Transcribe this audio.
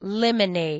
lemonade